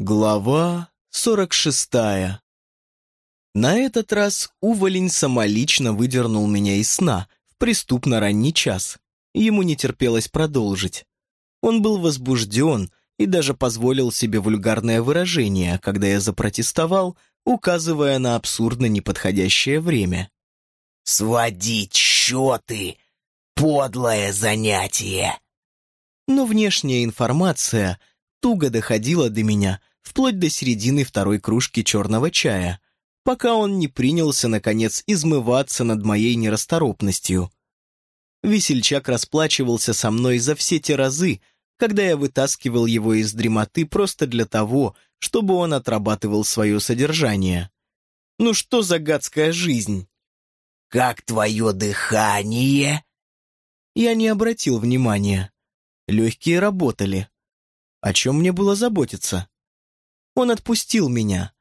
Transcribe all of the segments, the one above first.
Глава сорок шестая. На этот раз уволень самолично выдернул меня из сна в преступно ранний час. Ему не терпелось продолжить. Он был возбужден и даже позволил себе вульгарное выражение, когда я запротестовал, указывая на абсурдно неподходящее время. «Сводить счеты! Подлое занятие!» Но внешняя информация туго доходила до меня вплоть до середины второй кружки черного чая, пока он не принялся, наконец, измываться над моей нерасторопностью. Весельчак расплачивался со мной за все те разы, когда я вытаскивал его из дремоты просто для того, чтобы он отрабатывал свое содержание. Ну что за гадская жизнь? «Как твое дыхание?» Я не обратил внимания. Легкие работали. О чем мне было заботиться? Он отпустил меня.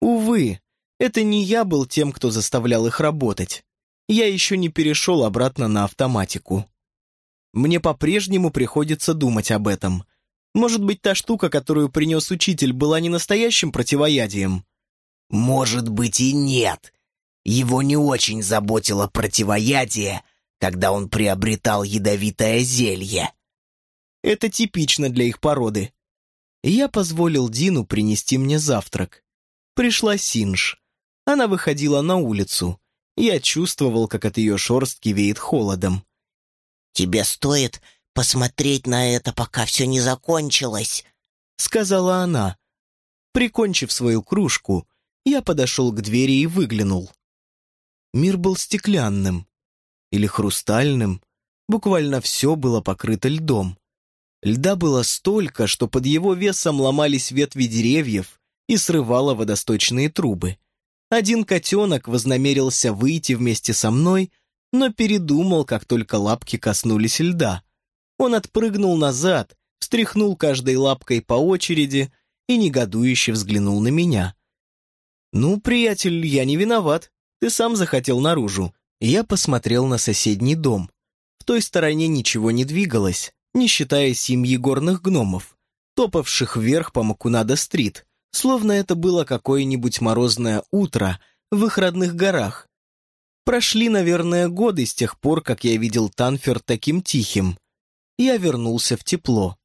Увы, это не я был тем, кто заставлял их работать. Я еще не перешел обратно на автоматику. Мне по-прежнему приходится думать об этом. Может быть, та штука, которую принес учитель, была не настоящим противоядием? Может быть и нет. Его не очень заботило противоядие, когда он приобретал ядовитое зелье. Это типично для их породы. Я позволил Дину принести мне завтрак. Пришла Синж. Она выходила на улицу. Я чувствовал, как от ее шорстки веет холодом. «Тебе стоит посмотреть на это, пока все не закончилось», — сказала она. Прикончив свою кружку, я подошел к двери и выглянул. Мир был стеклянным или хрустальным, буквально все было покрыто льдом. Льда было столько, что под его весом ломались ветви деревьев и срывало водосточные трубы. Один котенок вознамерился выйти вместе со мной, но передумал, как только лапки коснулись льда. Он отпрыгнул назад, встряхнул каждой лапкой по очереди и негодующе взглянул на меня. «Ну, приятель, я не виноват. Ты сам захотел наружу». Я посмотрел на соседний дом. В той стороне ничего не двигалось не считая семьи горных гномов, топавших вверх по Макунада-стрит, словно это было какое-нибудь морозное утро в их родных горах. Прошли, наверное, годы с тех пор, как я видел Танфер таким тихим. Я вернулся в тепло.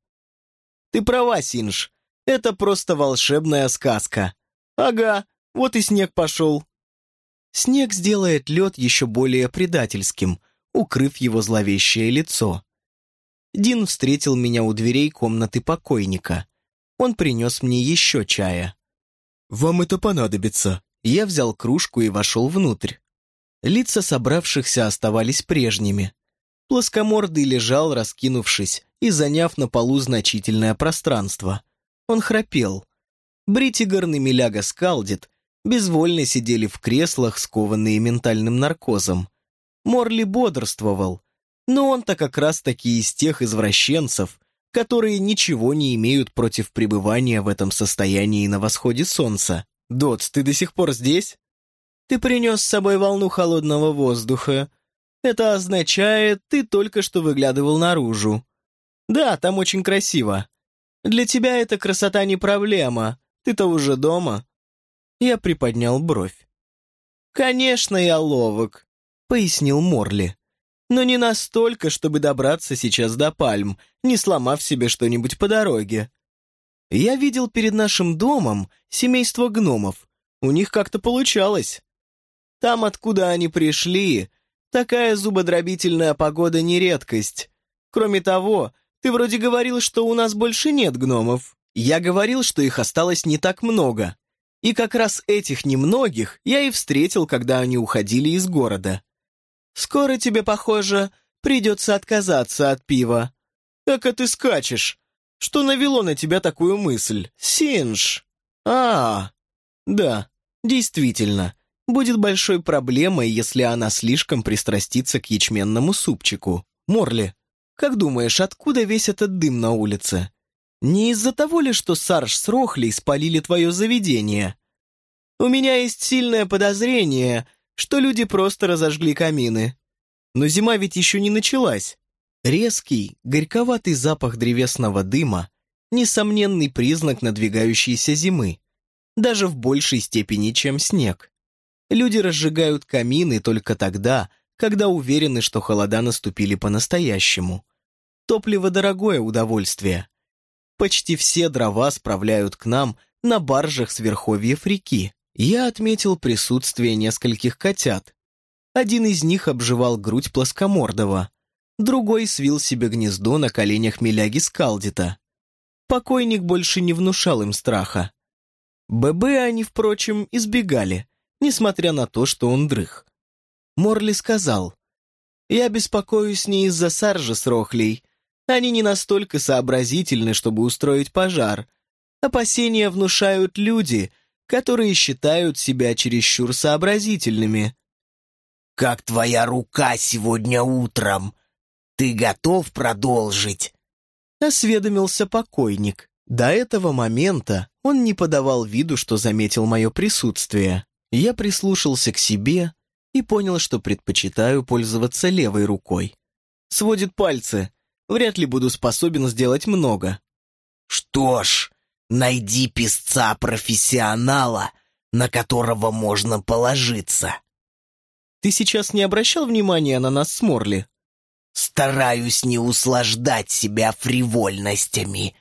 «Ты права, Синж, это просто волшебная сказка. Ага, вот и снег пошел». Снег сделает лед еще более предательским, укрыв его зловещее лицо. Дин встретил меня у дверей комнаты покойника. Он принес мне еще чая. «Вам это понадобится». Я взял кружку и вошел внутрь. Лица собравшихся оставались прежними. Плоскомордый лежал, раскинувшись и заняв на полу значительное пространство. Он храпел. Бритигар и Миляга Скалдит безвольно сидели в креслах, скованные ментальным наркозом. Морли бодрствовал, но он-то как раз-таки из тех извращенцев, которые ничего не имеют против пребывания в этом состоянии на восходе солнца. Дот, ты до сих пор здесь? Ты принес с собой волну холодного воздуха. Это означает, ты только что выглядывал наружу. Да, там очень красиво. Для тебя эта красота не проблема. Ты-то уже дома. Я приподнял бровь. «Конечно, я ловок», — пояснил Морли но не настолько, чтобы добраться сейчас до пальм, не сломав себе что-нибудь по дороге. Я видел перед нашим домом семейство гномов. У них как-то получалось. Там, откуда они пришли, такая зубодробительная погода не редкость. Кроме того, ты вроде говорил, что у нас больше нет гномов. Я говорил, что их осталось не так много. И как раз этих немногих я и встретил, когда они уходили из города. Скоро тебе, похоже, придется отказаться от пива. Как ты скачешь? Что навело на тебя такую мысль? Синж? А, да, действительно. Будет большой проблемой, если она слишком пристрастится к ячменному супчику. Морли, как думаешь, откуда весь этот дым на улице? Не из-за того ли, что Сарж с Рохлей спалили твое заведение? У меня есть сильное подозрение, что люди просто разожгли камины. Но зима ведь еще не началась. Резкий, горьковатый запах древесного дыма несомненный признак надвигающейся зимы, даже в большей степени, чем снег. Люди разжигают камины только тогда, когда уверены, что холода наступили по-настоящему. Топливо – дорогое удовольствие. Почти все дрова справляют к нам на баржах с верховьев реки. Я отметил присутствие нескольких котят. Один из них обживал грудь плоскомордого, другой свил себе гнездо на коленях Миляги Скалдита. Покойник больше не внушал им страха. ББ они, впрочем, избегали, несмотря на то, что он дрых. Морли сказал, «Я беспокоюсь не из-за саржа с Рохлей. Они не настолько сообразительны, чтобы устроить пожар. Опасения внушают люди, которые считают себя чересчур сообразительными». «Как твоя рука сегодня утром? Ты готов продолжить?» Осведомился покойник. До этого момента он не подавал виду, что заметил мое присутствие. Я прислушался к себе и понял, что предпочитаю пользоваться левой рукой. Сводит пальцы. Вряд ли буду способен сделать много. Что ж, найди песца-профессионала, на которого можно положиться. Ты сейчас не обращал внимания на нас с Морли? Стараюсь не услаждать себя фривольностями.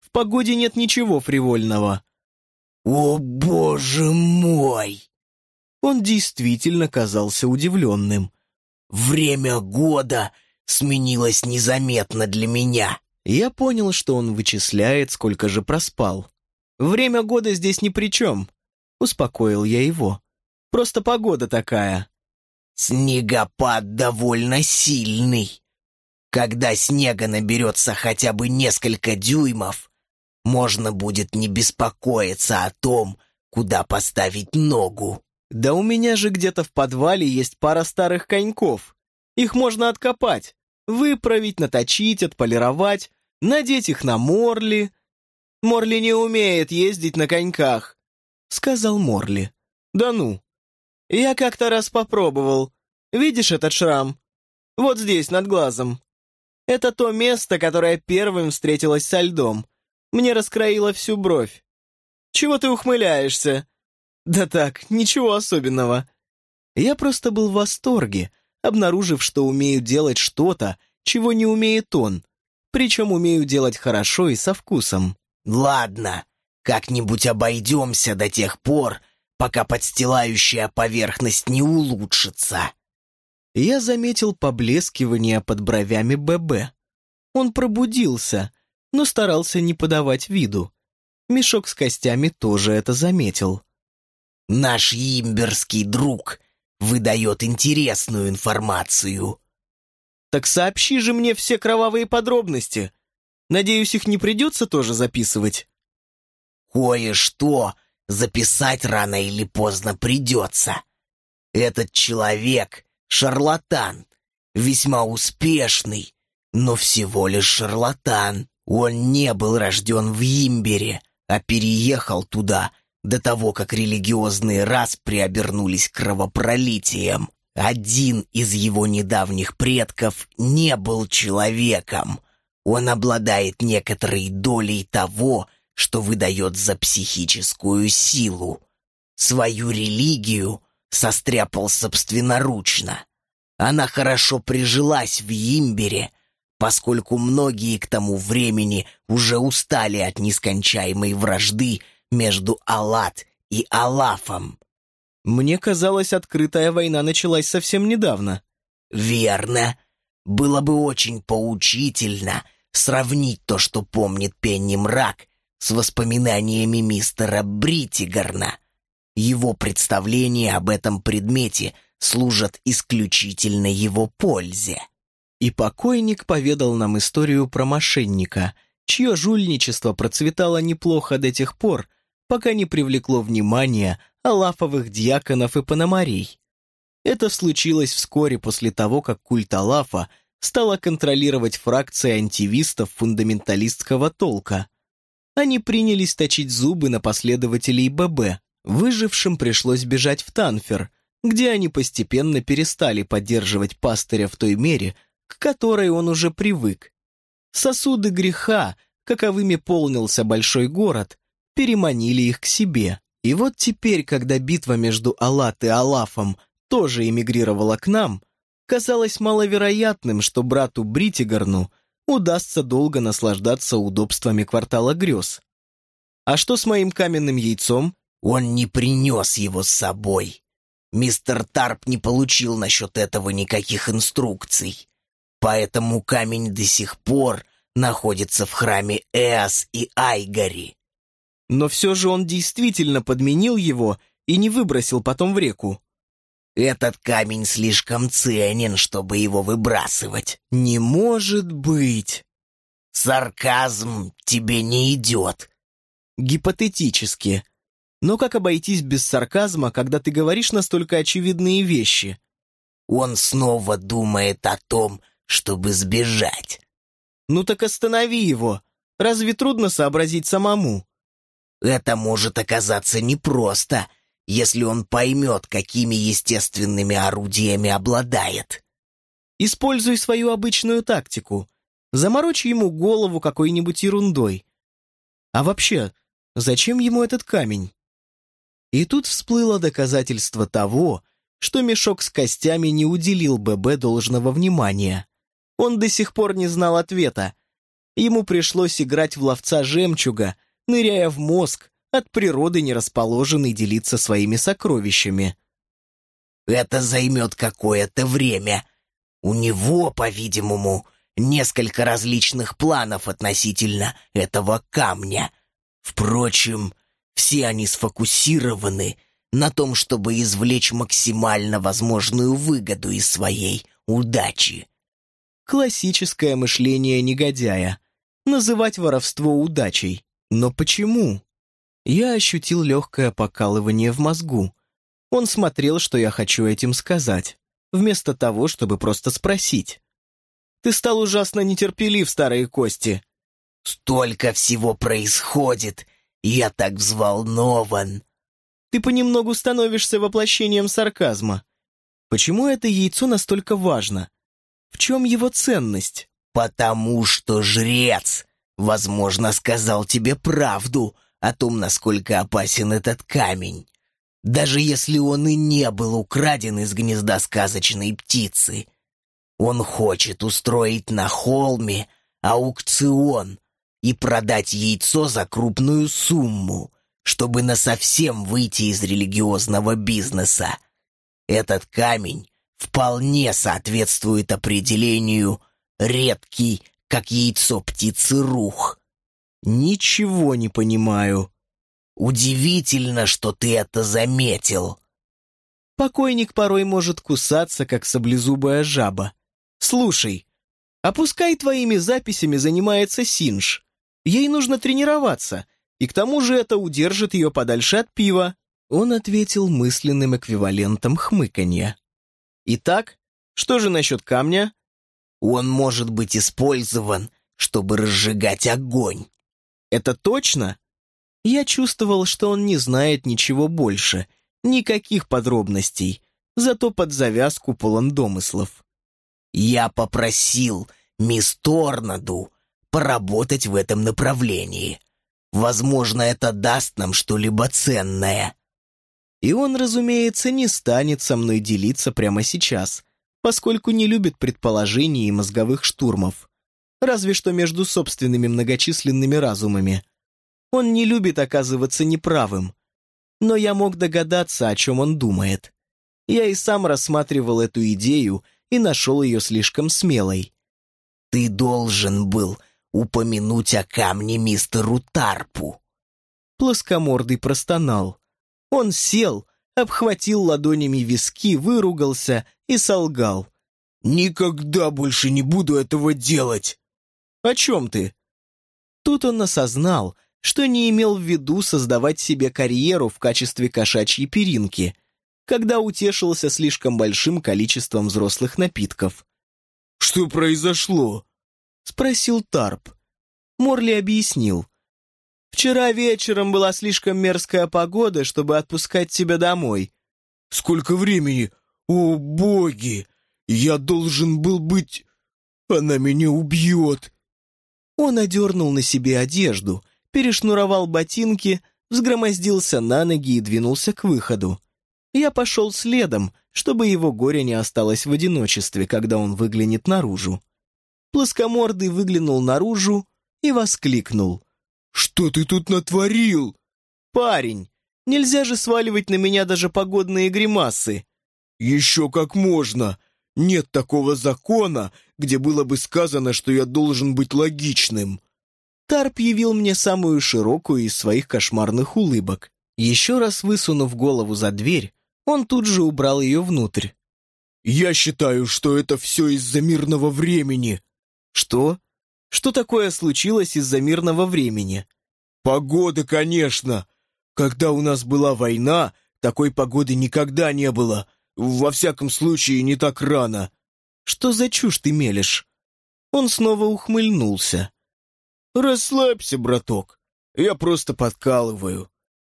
В погоде нет ничего фривольного. «О, боже мой!» Он действительно казался удивленным. «Время года сменилось незаметно для меня». Я понял, что он вычисляет, сколько же проспал. «Время года здесь ни при чем», — успокоил я его. «Просто погода такая». «Снегопад довольно сильный. Когда снега наберется хотя бы несколько дюймов, можно будет не беспокоиться о том, куда поставить ногу. Да у меня же где-то в подвале есть пара старых коньков. Их можно откопать, выправить, наточить, отполировать, надеть их на Морли. Морли не умеет ездить на коньках, сказал Морли. Да ну. Я как-то раз попробовал. Видишь этот шрам? Вот здесь, над глазом. Это то место, которое первым встретилось со льдом. Мне раскроило всю бровь. Чего ты ухмыляешься? Да так, ничего особенного. Я просто был в восторге, обнаружив, что умею делать что-то, чего не умеет он, причем умею делать хорошо и со вкусом. Ладно, как-нибудь обойдемся до тех пор, пока подстилающая поверхность не улучшится. Я заметил поблескивание под бровями ББ. Он пробудился, но старался не подавать виду. Мешок с костями тоже это заметил. «Наш имберский друг выдает интересную информацию». «Так сообщи же мне все кровавые подробности. Надеюсь, их не придется тоже записывать?» «Кое-что записать рано или поздно придется. Этот человек — шарлатан, весьма успешный, но всего лишь шарлатан. Он не был рожден в Имбере, а переехал туда до того, как религиозные распри обернулись кровопролитием. Один из его недавних предков не был человеком. Он обладает некоторой долей того, что выдает за психическую силу. Свою религию состряпал собственноручно. Она хорошо прижилась в Имбере, поскольку многие к тому времени уже устали от нескончаемой вражды между Аллат и Алафом. Мне казалось, открытая война началась совсем недавно. Верно. Было бы очень поучительно сравнить то, что помнит Пенни Мрак, с воспоминаниями мистера Бриттигарна. Его представления об этом предмете служат исключительно его пользе. И покойник поведал нам историю про мошенника, чье жульничество процветало неплохо до тех пор, пока не привлекло внимание алафовых дьяконов и пономарей. Это случилось вскоре после того, как культ Алафа стала контролировать фракция антивистов фундаменталистского толка. Они принялись точить зубы на последователей ББ. Выжившим пришлось бежать в Танфер, где они постепенно перестали поддерживать пастыря в той мере, к которой он уже привык. Сосуды греха, каковыми полнился большой город, переманили их к себе. И вот теперь, когда битва между Аллат и Алафом тоже эмигрировала к нам, казалось маловероятным, что брату Бритигарну удастся долго наслаждаться удобствами квартала грез. А что с моим каменным яйцом? Он не принес его с собой. Мистер Тарп не получил насчет этого никаких инструкций. Поэтому камень до сих пор находится в храме Эас и Айгари. Но все же он действительно подменил его и не выбросил потом в реку. Этот камень слишком ценен, чтобы его выбрасывать. Не может быть. Сарказм тебе не идет. Гипотетически. Но как обойтись без сарказма, когда ты говоришь настолько очевидные вещи? Он снова думает о том, чтобы сбежать. Ну так останови его. Разве трудно сообразить самому? Это может оказаться непросто, если он поймет, какими естественными орудиями обладает. Используй свою обычную тактику. Заморочь ему голову какой-нибудь ерундой. А вообще, зачем ему этот камень? И тут всплыло доказательство того, что мешок с костями не уделил ББ должного внимания. Он до сих пор не знал ответа. Ему пришлось играть в ловца жемчуга, ныряя в мозг, от природы не расположенный делиться своими сокровищами. «Это займет какое-то время. У него, по-видимому, несколько различных планов относительно этого камня. Впрочем, все они сфокусированы на том, чтобы извлечь максимально возможную выгоду из своей удачи. Классическое мышление негодяя. Называть воровство удачей. Но почему? Я ощутил легкое покалывание в мозгу. Он смотрел, что я хочу этим сказать, вместо того, чтобы просто спросить. «Ты стал ужасно нетерпелив, старые кости». «Столько всего происходит, я так взволнован». «Ты понемногу становишься воплощением сарказма. Почему это яйцо настолько важно? В чем его ценность? Потому что жрец, возможно, сказал тебе правду о том, насколько опасен этот камень. Даже если он и не был украден из гнезда сказочной птицы. Он хочет устроить на холме аукцион и продать яйцо за крупную сумму, чтобы насовсем выйти из религиозного бизнеса. Этот камень вполне соответствует определению «редкий, как яйцо птицы рух». Ничего не понимаю. Удивительно, что ты это заметил. Покойник порой может кусаться, как саблезубая жаба. Слушай, а пускай твоими записями занимается Синж. Ей нужно тренироваться, и к тому же это удержит ее подальше от пива. Он ответил мысленным эквивалентом хмыканья. Итак, что же насчет камня? Он может быть использован, чтобы разжигать огонь. Это точно? Я чувствовал, что он не знает ничего больше, никаких подробностей, зато под завязку полон домыслов. Я попросил мисс Торнаду поработать в этом направлении. Возможно, это даст нам что-либо ценное. И он, разумеется, не станет со мной делиться прямо сейчас, поскольку не любит предположений и мозговых штурмов. Разве что между собственными многочисленными разумами. Он не любит оказываться неправым. Но я мог догадаться, о чем он думает. Я и сам рассматривал эту идею и нашел ее слишком смелой. «Ты должен был упомянуть о камне мистеру Тарпу». Плоскомордый простонал. Он сел, обхватил ладонями виски, выругался и солгал. «Никогда больше не буду этого делать!» «О чем ты?» Тут он осознал, что не имел в виду создавать себе карьеру в качестве кошачьей перинки, когда утешился слишком большим количеством взрослых напитков. «Что произошло?» — спросил Тарп. Морли объяснил. Вчера вечером была слишком мерзкая погода, чтобы отпускать тебя домой. Сколько времени? О, боги! Я должен был быть... Она меня убьет. Он одернул на себе одежду, перешнуровал ботинки, взгромоздился на ноги и двинулся к выходу. Я пошел следом, чтобы его горе не осталось в одиночестве, когда он выглянет наружу. Плоскомордый выглянул наружу и воскликнул. «Что ты тут натворил?» «Парень, нельзя же сваливать на меня даже погодные гримасы!» «Еще как можно! Нет такого закона, где было бы сказано, что я должен быть логичным!» Тарп явил мне самую широкую из своих кошмарных улыбок. Еще раз высунув голову за дверь, он тут же убрал ее внутрь. «Я считаю, что это все из-за мирного времени». «Что? Что такое случилось из-за мирного времени?» «Погода, конечно. Когда у нас была война, такой погоды никогда не было. Во всяком случае, не так рано». «Что за чушь ты мелешь?» Он снова ухмыльнулся. «Расслабься, браток. Я просто подкалываю.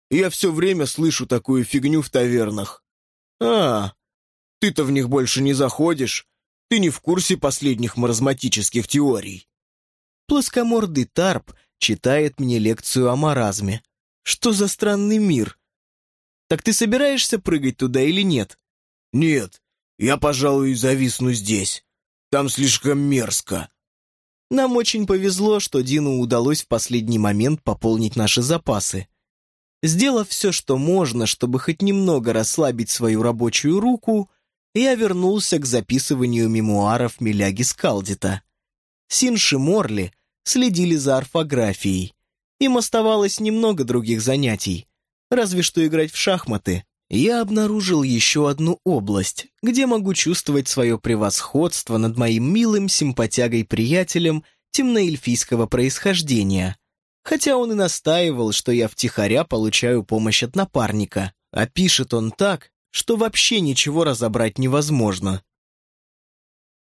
Я все время слышу такую фигню в тавернах. А, ты-то в них больше не заходишь. Ты не в курсе последних маразматических теорий. Плоскомордый Тарп читает мне лекцию о маразме. Что за странный мир? Так ты собираешься прыгать туда или нет? Нет, я, пожалуй, зависну здесь. Там слишком мерзко. Нам очень повезло, что Дину удалось в последний момент пополнить наши запасы. Сделав все, что можно, чтобы хоть немного расслабить свою рабочую руку, я вернулся к записыванию мемуаров Миляги Скалдита. Синши Морли следили за орфографией. Им оставалось немного других занятий, разве что играть в шахматы. Я обнаружил еще одну область, где могу чувствовать свое превосходство над моим милым симпатягой-приятелем темноэльфийского происхождения хотя он и настаивал, что я втихаря получаю помощь от напарника. А пишет он так, что вообще ничего разобрать невозможно.